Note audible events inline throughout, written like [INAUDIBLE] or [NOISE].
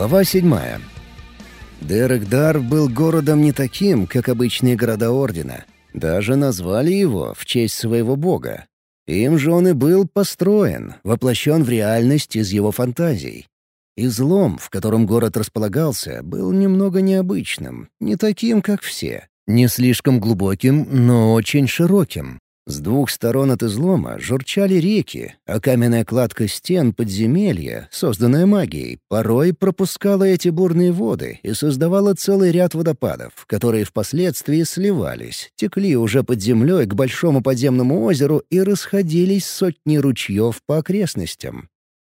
Глава седьмая. Дерек-Дар был городом не таким, как обычные города Ордена. Даже назвали его в честь своего бога. Им же он и был построен, воплощен в реальность из его фантазий. Излом, в котором город располагался, был немного необычным, не таким, как все. Не слишком глубоким, но очень широким. С двух сторон от излома журчали реки, а каменная кладка стен подземелья, созданная магией, порой пропускала эти бурные воды и создавала целый ряд водопадов, которые впоследствии сливались, текли уже под землей к большому подземному озеру и расходились сотни ручьев по окрестностям.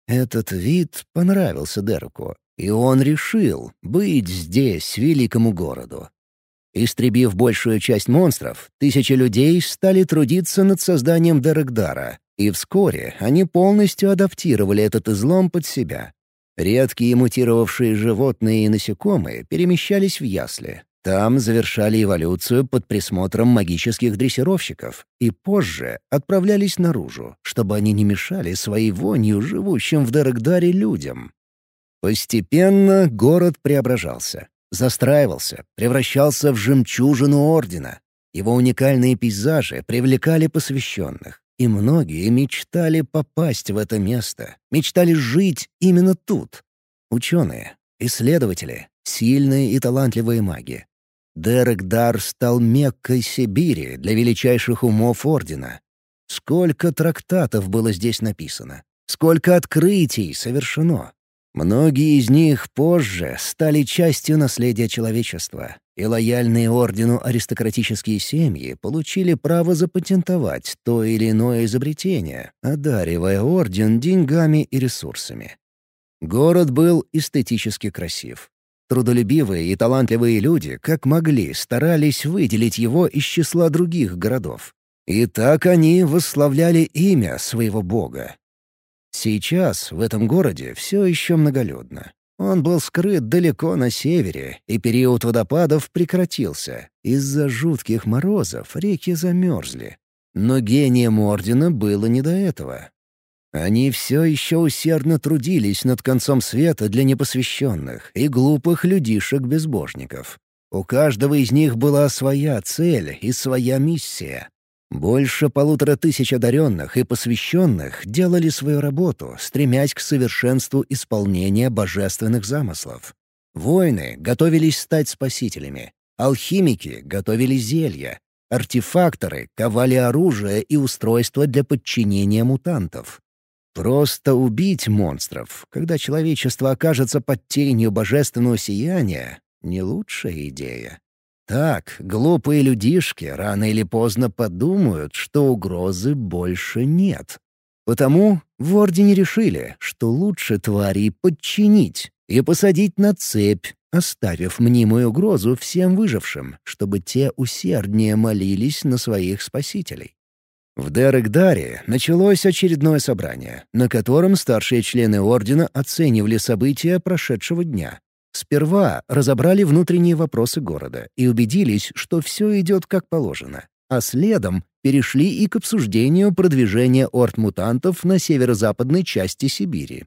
Этот вид понравился Дереку, и он решил быть здесь, великому городу. Истребив большую часть монстров, тысячи людей стали трудиться над созданием Дерекдара, и вскоре они полностью адаптировали этот излом под себя. Редкие мутировавшие животные и насекомые перемещались в ясли. Там завершали эволюцию под присмотром магических дрессировщиков и позже отправлялись наружу, чтобы они не мешали своей вонью живущим в Дерекдаре людям. Постепенно город преображался. Застраивался, превращался в жемчужину Ордена. Его уникальные пейзажи привлекали посвященных, и многие мечтали попасть в это место, мечтали жить именно тут. Ученые, исследователи, сильные и талантливые маги. Дерек Дар стал Меккой Сибири для величайших умов Ордена. Сколько трактатов было здесь написано, сколько открытий совершено. Многие из них позже стали частью наследия человечества, и лояльные ордену аристократические семьи получили право запатентовать то или иное изобретение, одаривая орден деньгами и ресурсами. Город был эстетически красив. Трудолюбивые и талантливые люди, как могли, старались выделить его из числа других городов. И так они восславляли имя своего бога, Сейчас в этом городе все еще многолюдно. Он был скрыт далеко на севере, и период водопадов прекратился. Из-за жутких морозов реки замерзли. Но гением Ордена было не до этого. Они все еще усердно трудились над концом света для непосвященных и глупых людишек-безбожников. У каждого из них была своя цель и своя миссия. Больше полутора тысяч одаренных и посвященных делали свою работу, стремясь к совершенству исполнения божественных замыслов. Воины готовились стать спасителями, алхимики готовили зелья, артефакторы ковали оружие и устройства для подчинения мутантов. Просто убить монстров, когда человечество окажется под тенью божественного сияния, — не лучшая идея. Так, глупые людишки рано или поздно подумают, что угрозы больше нет. Потому в Ордене решили, что лучше твари подчинить и посадить на цепь, оставив мнимую угрозу всем выжившим, чтобы те усерднее молились на своих спасителей. В Дерек-Даре началось очередное собрание, на котором старшие члены Ордена оценивали события прошедшего дня. Сперва разобрали внутренние вопросы города и убедились, что все идет как положено. А следом перешли и к обсуждению продвижения орд-мутантов на северо-западной части Сибири.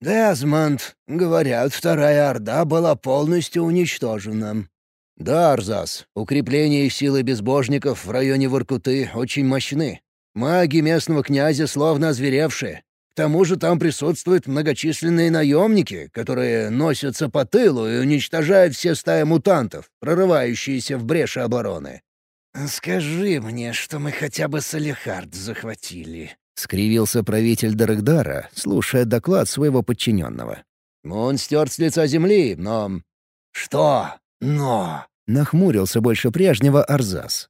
«Дезмонд, говорят, вторая Орда была полностью уничтожена». «Да, Арзас, укрепления силы безбожников в районе Воркуты очень мощны. Маги местного князя словно озверевшие тому же там присутствуют многочисленные наемники, которые носятся по тылу и уничтожают все стаи мутантов, прорывающиеся в бреши обороны. «Скажи мне, что мы хотя бы Салихард захватили», — скривился правитель Дарагдара, слушая доклад своего подчиненного. «Он стерт с лица земли, но...» «Что «но»?» — нахмурился больше прежнего Арзас.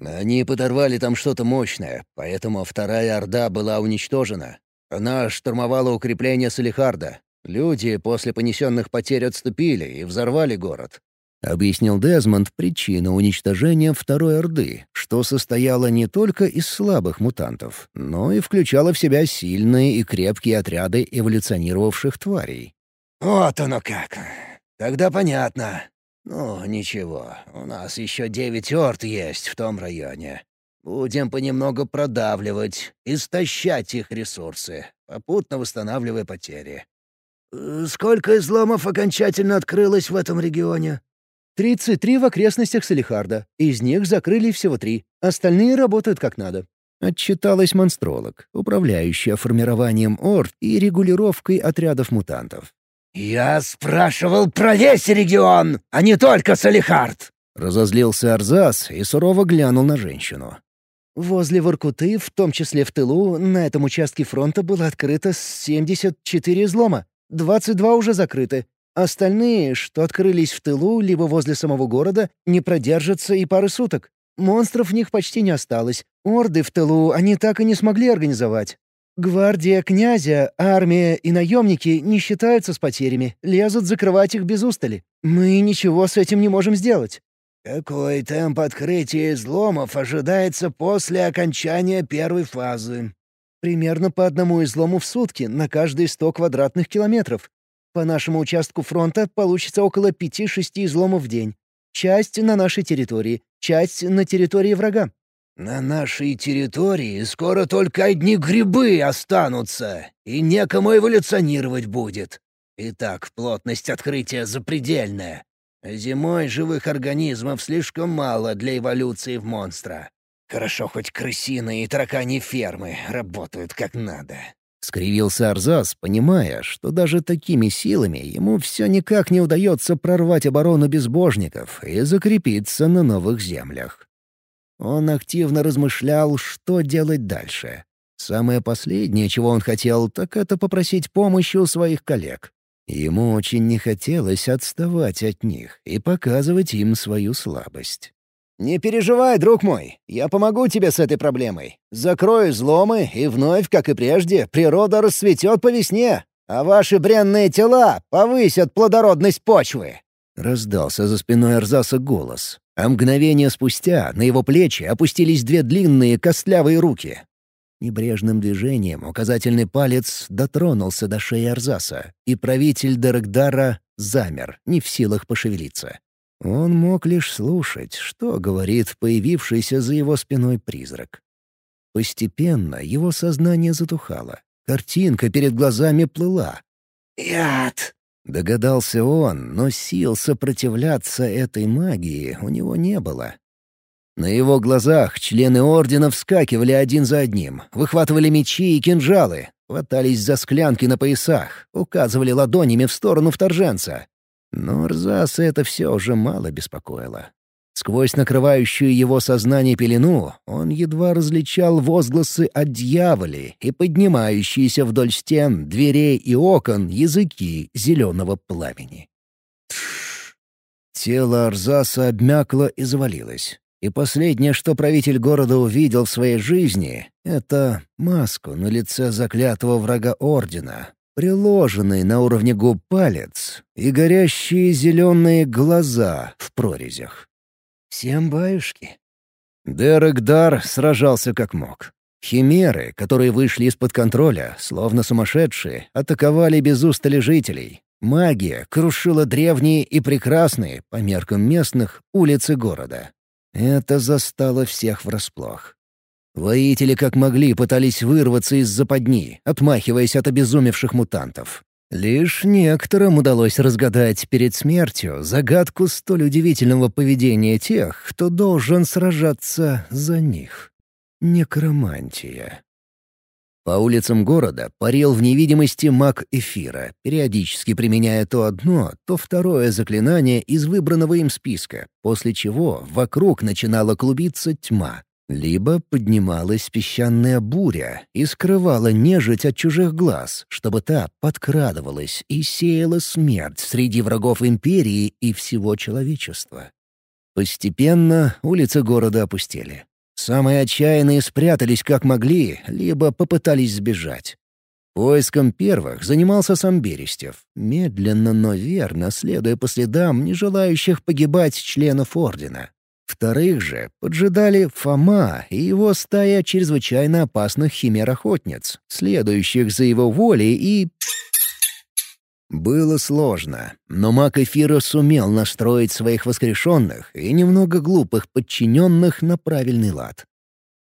«Они подорвали там что-то мощное, поэтому вторая Орда была уничтожена. Она штурмовала укрепление Салихарда. Люди после понесенных потерь отступили и взорвали город. Объяснил Дезмонд причину уничтожения Второй Орды, что состояло не только из слабых мутантов, но и включало в себя сильные и крепкие отряды эволюционировавших тварей. «Вот оно как! Тогда понятно. Ну, ничего, у нас еще девять орд есть в том районе. Будем понемногу продавливать, истощать их ресурсы, попутно восстанавливая потери. Э, «Сколько изломов окончательно открылось в этом регионе?» «Тридцать три в окрестностях Салихарда. Из них закрыли всего три. Остальные работают как надо». Отчиталась монстролог, управляющая формированием орд и регулировкой отрядов мутантов. «Я спрашивал про весь регион, а не только Салихард!» Разозлился Арзас и сурово глянул на женщину. Возле Воркуты, в том числе в тылу, на этом участке фронта было открыто 74 излома. 22 уже закрыты. Остальные, что открылись в тылу, либо возле самого города, не продержатся и пары суток. Монстров в них почти не осталось. Орды в тылу они так и не смогли организовать. Гвардия князя, армия и наемники не считаются с потерями, лезут закрывать их без устали. Мы ничего с этим не можем сделать. Какой темп открытия изломов ожидается после окончания первой фазы? Примерно по одному излому в сутки на каждые 100 квадратных километров. По нашему участку фронта получится около 5-6 изломов в день. Часть на нашей территории, часть на территории врага. «На нашей территории скоро только одни грибы останутся, и некому эволюционировать будет. Итак, плотность открытия запредельная. Зимой живых организмов слишком мало для эволюции в монстра. Хорошо, хоть крысиные и таракани фермы работают как надо. Скривился Арзас, понимая, что даже такими силами ему все никак не удается прорвать оборону безбожников и закрепиться на новых землях. Он активно размышлял, что делать дальше. Самое последнее, чего он хотел, так это попросить помощи у своих коллег. Ему очень не хотелось отставать от них и показывать им свою слабость. «Не переживай, друг мой, я помогу тебе с этой проблемой. Закрою изломы, и вновь, как и прежде, природа расцветет по весне, а ваши бренные тела повысят плодородность почвы». Раздался за спиной Арзаса голос, а мгновение спустя на его плечи опустились две длинные костлявые руки. Небрежным движением указательный палец дотронулся до шеи Арзаса, и правитель Дерекдара замер, не в силах пошевелиться. Он мог лишь слушать, что говорит появившийся за его спиной призрак. Постепенно его сознание затухало. Картинка перед глазами плыла. «Яд!» — догадался он, но сил сопротивляться этой магии у него не было. На его глазах члены Ордена вскакивали один за одним, выхватывали мечи и кинжалы, хватались за склянки на поясах, указывали ладонями в сторону вторженца, но Рзаса это все уже мало беспокоило. Сквозь накрывающую его сознание пелену он едва различал возгласы о дьяволе и поднимающиеся вдоль стен, дверей и окон языки зеленого пламени. Тело Арзаса обмякло и завалилось. И последнее, что правитель города увидел в своей жизни, — это маску на лице заклятого врага Ордена, приложенный на уровне губ палец и горящие зеленые глаза в прорезях. Всем баюшки. Дерек Дар сражался как мог. Химеры, которые вышли из-под контроля, словно сумасшедшие, атаковали без устали жителей. Магия крушила древние и прекрасные, по меркам местных, улицы города. Это застало всех врасплох. Воители как могли пытались вырваться из западни, отмахиваясь от обезумевших мутантов. Лишь некоторым удалось разгадать перед смертью загадку столь удивительного поведения тех, кто должен сражаться за них. Некромантия. По улицам города парил в невидимости маг эфира, периодически применяя то одно, то второе заклинание из выбранного им списка, после чего вокруг начинала клубиться тьма, либо поднималась песчаная буря и скрывала нежить от чужих глаз, чтобы та подкрадывалась и сеяла смерть среди врагов империи и всего человечества. Постепенно улицы города опустели. Самые отчаянные спрятались как могли, либо попытались сбежать. Поиском первых занимался сам Берестев, медленно, но верно следуя по следам не желающих погибать членов Ордена. Вторых же поджидали Фома и его стая чрезвычайно опасных химер-охотниц, следующих за его волей и... Было сложно, но маг Эфира сумел настроить своих воскрешенных и немного глупых подчиненных на правильный лад.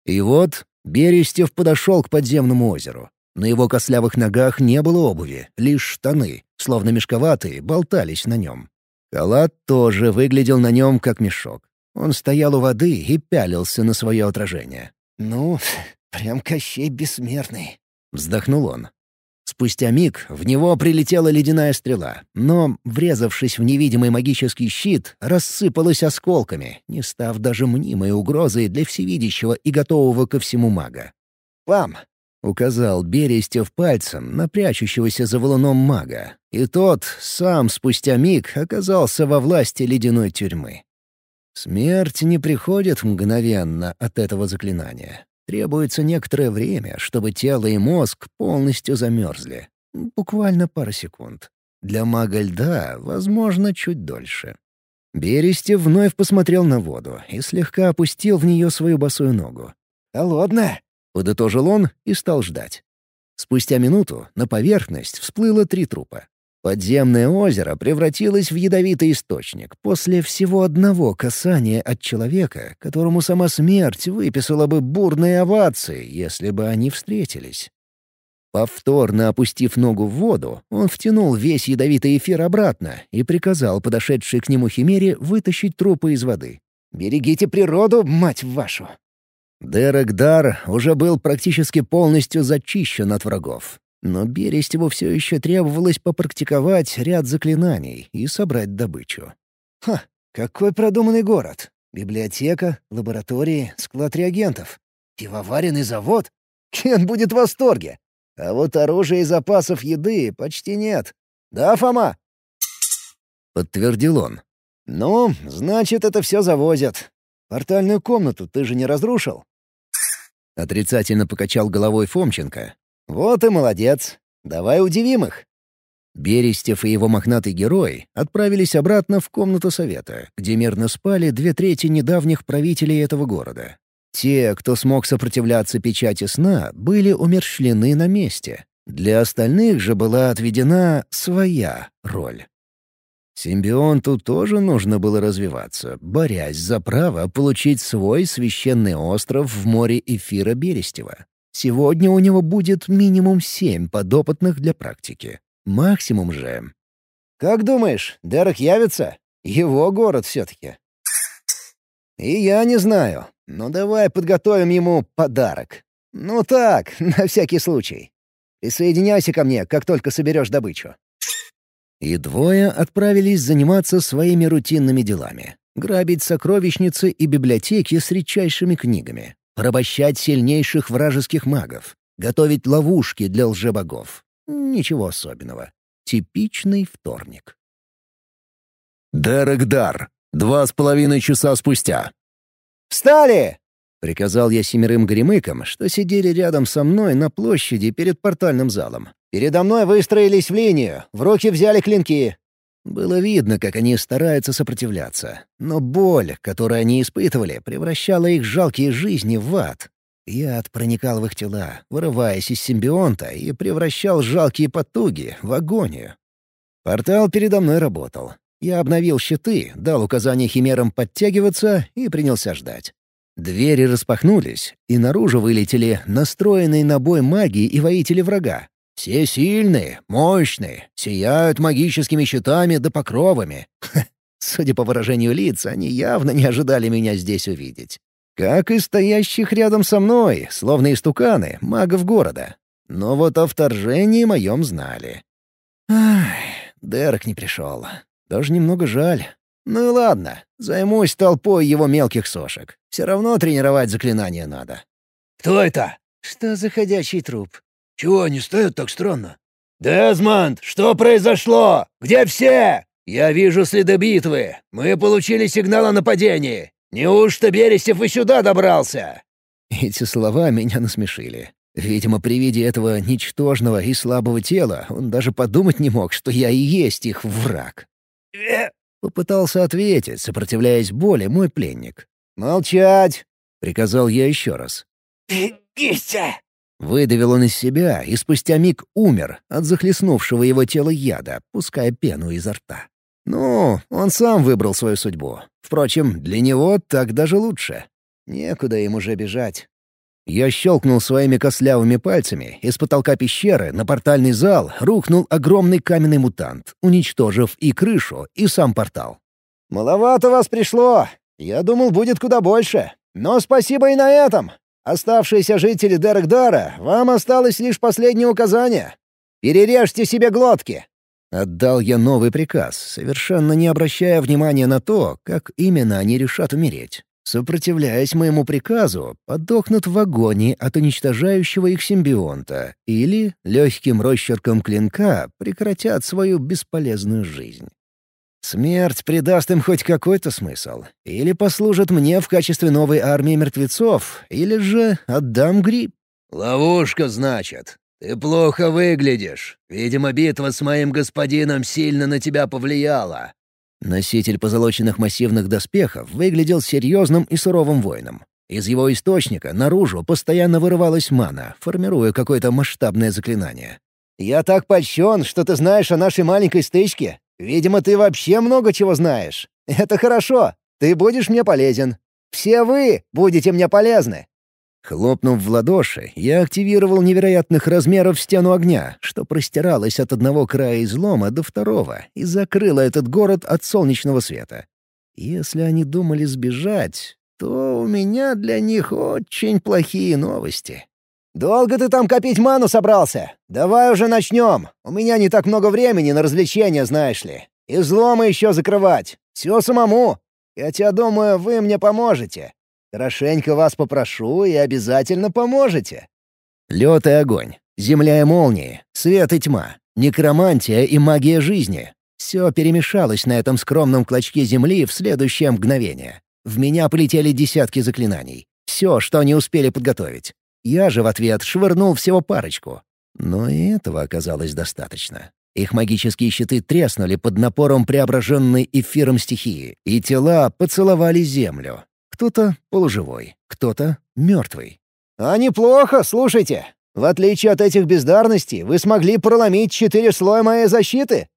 И вот Берестев подошел к подземному озеру. На его кослявых ногах не было обуви, лишь штаны, словно мешковатые, болтались на нем. Халат тоже выглядел на нем как мешок. Он стоял у воды и пялился на свое отражение. «Ну, [LAUGHS] прям Кощей бессмертный», — вздохнул он. Спустя миг в него прилетела ледяная стрела, но, врезавшись в невидимый магический щит, рассыпалась осколками, не став даже мнимой угрозой для всевидящего и готового ко всему мага. «Пам!» — указал Берестев пальцем на прячущегося за валуном мага, и тот сам спустя миг оказался во власти ледяной тюрьмы. Смерть не приходит мгновенно от этого заклинания. Требуется некоторое время, чтобы тело и мозг полностью замерзли. Буквально пара секунд. Для мага льда, возможно, чуть дольше. Берестев вновь посмотрел на воду и слегка опустил в нее свою босую ногу. «Холодно!» — подытожил он и стал ждать. Спустя минуту на поверхность всплыло три трупа. Подземное озеро превратилось в ядовитый источник после всего одного касания от человека, которому сама смерть выписала бы бурные овации, если бы они встретились. Повторно опустив ногу в воду, он втянул весь ядовитый эфир обратно и приказал подошедшей к нему химере вытащить трупы из воды. «Берегите природу, мать вашу!» Дерек Дар уже был практически полностью зачищен от врагов. Но Берестеву все еще требовалось попрактиковать ряд заклинаний и собрать добычу. Ха, какой продуманный город! Библиотека, лаборатории, склад реагентов. Пивоваренный завод? Кен будет в восторге. А вот оружия и запасов еды почти нет. Да, Фома? Подтвердил он. «Ну, значит, это все завозят. Портальную комнату ты же не разрушил?» Отрицательно покачал головой Фомченко, «Вот и молодец. Давай удивим их». Берестев и его мохнатый герой отправились обратно в комнату совета, где мирно спали две трети недавних правителей этого города. Те, кто смог сопротивляться печати сна, были умерщвлены на месте. Для остальных же была отведена своя роль. Симбионту тоже нужно было развиваться, борясь за право получить свой священный остров в море эфира Берестева. Сегодня у него будет минимум семь подопытных для практики. Максимум же. «Как думаешь, Дерек явится? Его город все-таки». «И я не знаю, но давай подготовим ему подарок. Ну так, [LAUGHS] на всякий случай. Присоединяйся ко мне, как только соберешь добычу». И двое отправились заниматься своими рутинными делами. Грабить сокровищницы и библиотеки с редчайшими книгами порабощать сильнейших вражеских магов, готовить ловушки для лжебогов. Ничего особенного. Типичный вторник. Дерек Дар. Два с половиной часа спустя. «Встали!» — приказал я семерым гремыкам, что сидели рядом со мной на площади перед портальным залом. «Передо мной выстроились в линию, в руки взяли клинки. Было видно, как они стараются сопротивляться, но боль, которую они испытывали, превращала их жалкие жизни в ад. Яд проникал в их тела, вырываясь из симбионта, и превращал жалкие потуги в агонию. Портал передо мной работал. Я обновил щиты, дал указание химерам подтягиваться и принялся ждать. Двери распахнулись, и наружу вылетели настроенные на бой маги и воители врага. Все сильные, мощные, сияют магическими щитами да покровами. Судя по выражению лиц, они явно не ожидали меня здесь увидеть. Как и стоящих рядом со мной, словно истуканы, магов города. Но вот о вторжении моем знали. Ах, Дерек не пришел. Даже немного жаль. Ну и ладно, займусь толпой его мелких сошек. Все равно тренировать заклинания надо. «Кто это?» «Что за ходячий труп?» Чего они стоят так странно?» «Дезмонд, что произошло? Где все? Я вижу следы битвы. Мы получили сигнал о нападении. Неужто Берестев и сюда добрался?» Эти слова меня насмешили. Видимо, при виде этого ничтожного и слабого тела он даже подумать не мог, что я и есть их враг. Э. Попытался ответить, сопротивляясь боли, мой пленник. «Молчать!» — приказал я еще раз. «Бегите!» Выдавил он из себя и спустя миг умер от захлестнувшего его тело яда, пуская пену изо рта. Ну, он сам выбрал свою судьбу. Впрочем, для него так даже лучше. Некуда им уже бежать. Я щелкнул своими костлявыми пальцами, из потолка пещеры на портальный зал рухнул огромный каменный мутант, уничтожив и крышу, и сам портал. «Маловато вас пришло. Я думал, будет куда больше. Но спасибо и на этом. Оставшиеся жители Дерекдара, вам осталось лишь последнее указание. Перережьте себе глотки!» Отдал я новый приказ, совершенно не обращая внимания на то, как именно они решат умереть. Сопротивляясь моему приказу, подохнут в агонии от уничтожающего их симбионта или легким росчерком клинка прекратят свою бесполезную жизнь. Смерть придаст им хоть какой-то смысл. Или послужит мне в качестве новой армии мертвецов, или же отдам гриб. «Ловушка, значит. Ты плохо выглядишь. Видимо, битва с моим господином сильно на тебя повлияла». Носитель позолоченных массивных доспехов выглядел серьезным и суровым воином. Из его источника наружу постоянно вырывалась мана, формируя какое-то масштабное заклинание. «Я так польщен, что ты знаешь о нашей маленькой стычке. Видимо, ты вообще много чего знаешь. Это хорошо. Ты будешь мне полезен. Все вы будете мне полезны». Хлопнув в ладоши, я активировал невероятных размеров стену огня, что простиралась от одного края излома до второго и закрыла этот город от солнечного света. Если они думали сбежать, то у меня для них очень плохие новости. «Долго ты там копить ману собрался? Давай уже начнем. У меня не так много времени на развлечения, знаешь ли. Изломы еще закрывать. Все самому. Я тебя думаю, вы мне поможете. Хорошенько вас попрошу и обязательно поможете». Лед и огонь, земля и молнии, свет и тьма, некромантия и магия жизни. Все перемешалось на этом скромном клочке земли в следующее мгновение. В меня полетели десятки заклинаний. Все, что они успели подготовить. Я же в ответ швырнул всего парочку. Но и этого оказалось достаточно. Их магические щиты треснули под напором преображенной эфиром стихии, и тела поцеловали землю. Кто-то полуживой, кто-то мертвый. «А неплохо, слушайте. В отличие от этих бездарностей, вы смогли проломить четыре слоя моей защиты».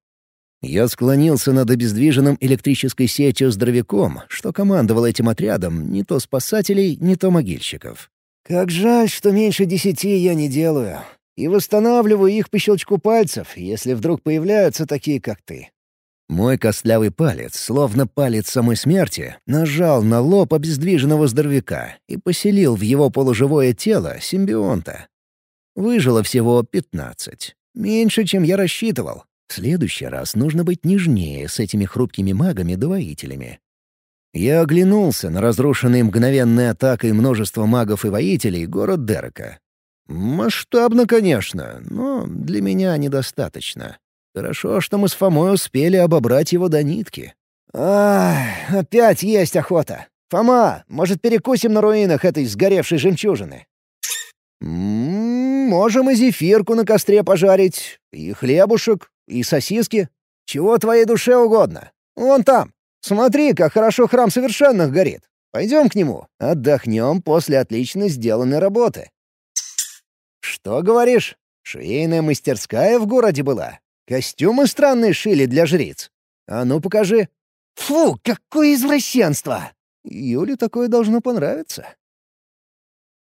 Я склонился над обездвиженным электрической сетью здоровяком, что командовал этим отрядом не то спасателей, не то могильщиков. Как жаль, что меньше десяти я не делаю. И восстанавливаю их по щелчку пальцев, если вдруг появляются такие, как ты. Мой костлявый палец, словно палец самой смерти, нажал на лоб обездвиженного здоровяка и поселил в его полуживое тело симбионта. Выжило всего пятнадцать. Меньше, чем я рассчитывал. В следующий раз нужно быть нежнее с этими хрупкими магами-двоителями. Я оглянулся на разрушенный мгновенной атакой множество магов и воителей город Дерека. Масштабно, конечно, но для меня недостаточно. Хорошо, что мы с Фомой успели обобрать его до нитки. «Ах, опять есть охота! Фома, может, перекусим на руинах этой сгоревшей жемчужины?» «М-м, «Можем и зефирку на костре пожарить, и хлебушек, и сосиски. Чего твоей душе угодно. Вон там, Смотри, как хорошо храм совершенных горит. Пойдем к нему, отдохнем после отлично сделанной работы». «Что говоришь? Швейная мастерская в городе была? Костюмы странные шили для жриц? А ну покажи». «Фу, какое извращенство!» Юле такое должно понравиться.